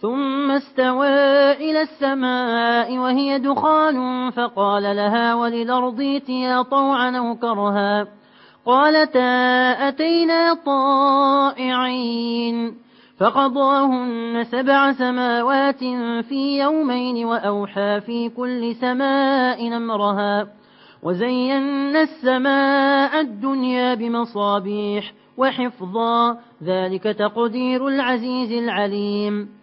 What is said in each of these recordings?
ثم استوى إلى السماء وهي دخان فقال لها وللأرض طوعا أو كرها. قالتا أتينا طائعين. فقضاهن سبع سماوات في يومين وأوحى في كل سماء نمرها وزينا السماء الدنيا بمصابيح وحفظا. ذلك تقدير العزيز العليم.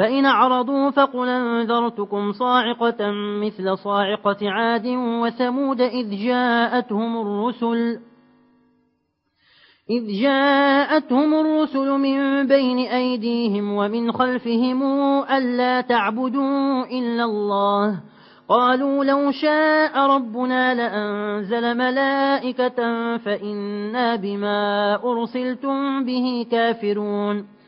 فإن أعرضوا فقل أنذرتكم صاعقة مثل صاعقة عاد وثمود إذ جاءتهم الرسل إذ جاءتهم الرسل من بين أيديهم ومن خلفهم ألا تعبدوا إلا الله قالوا لو شاء ربنا لأنزل ملائكة فإنا بما أرسلتم به كافرون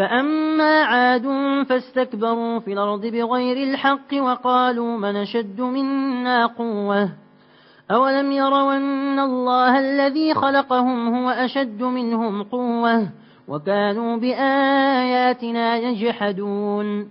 فأما عاد فاستكبروا في الأرض بغير الحق وقالوا من شد منا قوة أولم يروا أن الله الذي خلقهم هو أشد منهم قوة وكانوا بآياتنا يجحدون